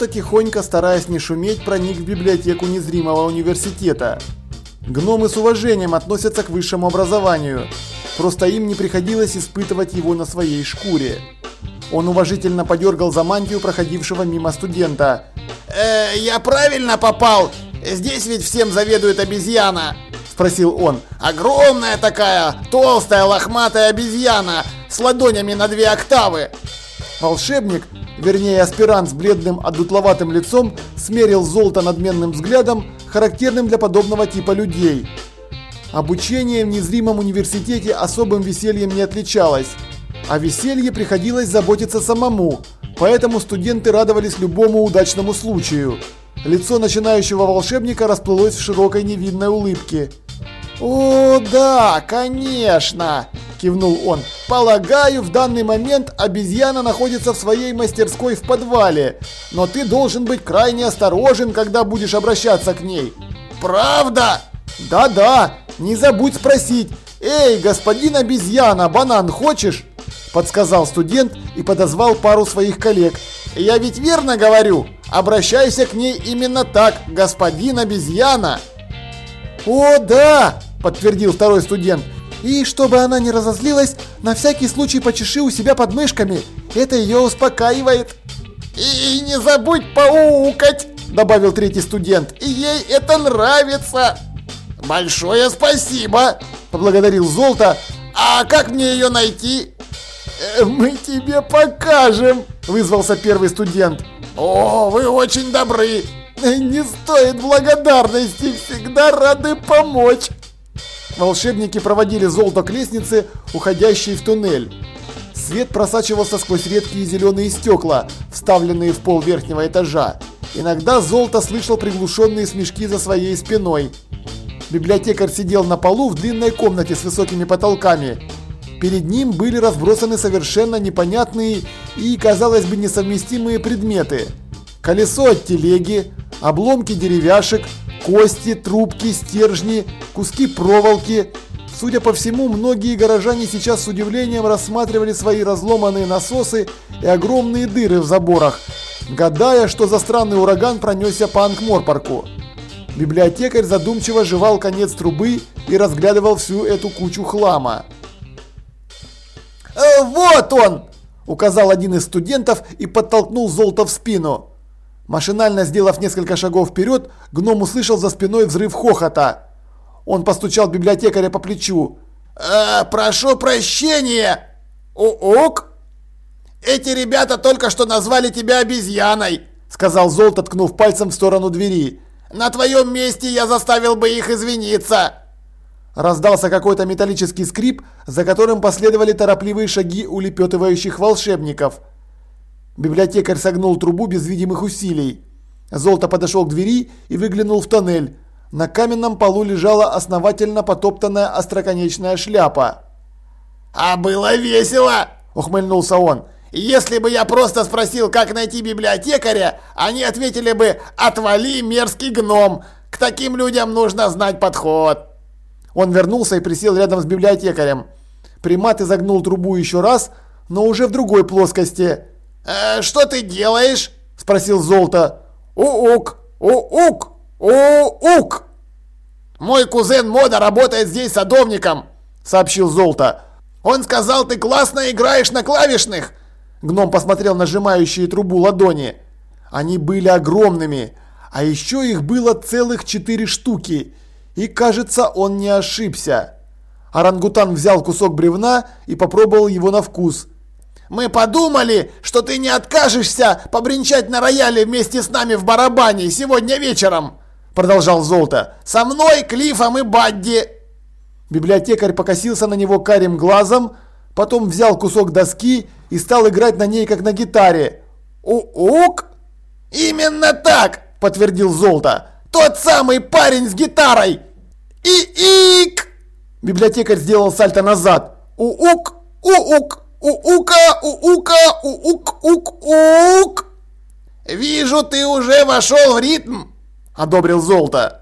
Золото тихонько, стараясь не шуметь, проник в библиотеку незримого университета. Гномы с уважением относятся к высшему образованию, просто им не приходилось испытывать его на своей шкуре. Он уважительно подергал за мантию проходившего мимо студента. «Э, я правильно попал? Здесь ведь всем заведует обезьяна!» Спросил он. «Огромная такая, толстая, лохматая обезьяна с ладонями на две октавы!» Волшебник, вернее аспирант с бледным одутловатым лицом, смерил золото надменным взглядом, характерным для подобного типа людей. Обучение в незримом университете особым весельем не отличалось. О веселье приходилось заботиться самому, поэтому студенты радовались любому удачному случаю. Лицо начинающего волшебника расплылось в широкой невидной улыбке. «О, да, конечно!» – кивнул он. «Полагаю, в данный момент обезьяна находится в своей мастерской в подвале, но ты должен быть крайне осторожен, когда будешь обращаться к ней». «Правда?» «Да-да, не забудь спросить. Эй, господин обезьяна, банан хочешь?» Подсказал студент и подозвал пару своих коллег. «Я ведь верно говорю? Обращайся к ней именно так, господин обезьяна!» «О, да!» – подтвердил второй студент. «И чтобы она не разозлилась, на всякий случай почеши у себя под мышками. Это ее успокаивает». «И не забудь поукать!» – добавил третий студент. «Ей это нравится!» «Большое спасибо!» – поблагодарил Золото. «А как мне ее найти?» «Э, «Мы тебе покажем!» – вызвался первый студент. «О, вы очень добры!» «Не стоит благодарности, всегда рады помочь!» Волшебники проводили золото к лестнице, уходящей в туннель. Свет просачивался сквозь редкие зеленые стекла, вставленные в пол верхнего этажа. Иногда Золото слышал приглушенные смешки за своей спиной. Библиотекарь сидел на полу в длинной комнате с высокими потолками. Перед ним были разбросаны совершенно непонятные и, казалось бы, несовместимые предметы. Колесо от телеги, обломки деревяшек, кости, трубки, стержни, куски проволоки. Судя по всему, многие горожане сейчас с удивлением рассматривали свои разломанные насосы и огромные дыры в заборах, гадая, что за странный ураган пронесся по Анкморпарку. Библиотекарь задумчиво жевал конец трубы и разглядывал всю эту кучу хлама. «Э, «Вот он!» – указал один из студентов и подтолкнул золото в спину. Машинально сделав несколько шагов вперед, гном услышал за спиной взрыв хохота. Он постучал библиотекаря по плечу. «Э, «Прошу прощения! Ок? Эти ребята только что назвали тебя обезьяной!» Сказал Золото, ткнув пальцем в сторону двери. На твоем месте я заставил бы их извиниться!» Раздался какой-то металлический скрип, за которым последовали торопливые шаги улепетывающих волшебников. Библиотекарь согнул трубу без видимых усилий. Золото подошел к двери и выглянул в тоннель. На каменном полу лежала основательно потоптанная остроконечная шляпа. «А было весело!» – ухмыльнулся он. Если бы я просто спросил, как найти библиотекаря, они ответили бы «Отвали, мерзкий гном! К таким людям нужно знать подход!» Он вернулся и присел рядом с библиотекарем. Примат изогнул трубу еще раз, но уже в другой плоскости. «Э, «Что ты делаешь?» – спросил Золото. «У-ук! У-ук! У-ук!» «Мой кузен Мода работает здесь садовником», – сообщил Золото. «Он сказал, ты классно играешь на клавишных. Гном посмотрел на сжимающие трубу ладони. Они были огромными, а еще их было целых четыре штуки. И кажется, он не ошибся. Орангутан взял кусок бревна и попробовал его на вкус. «Мы подумали, что ты не откажешься побренчать на рояле вместе с нами в барабане сегодня вечером!» Продолжал Золото. «Со мной, Клифом и Бадди!» Библиотекарь покосился на него карим глазом, потом взял кусок доски и стал играть на ней, как на гитаре. «У-ук?» «Именно так!» – подтвердил Золото. «Тот самый парень с гитарой!» «И-ик!» Библиотекарь сделал сальто назад. «У-ук! У-ук! У-ука! У-ука! У-ук! Ук-ук!» «Вижу, ты уже вошел в ритм!» одобрил Золото.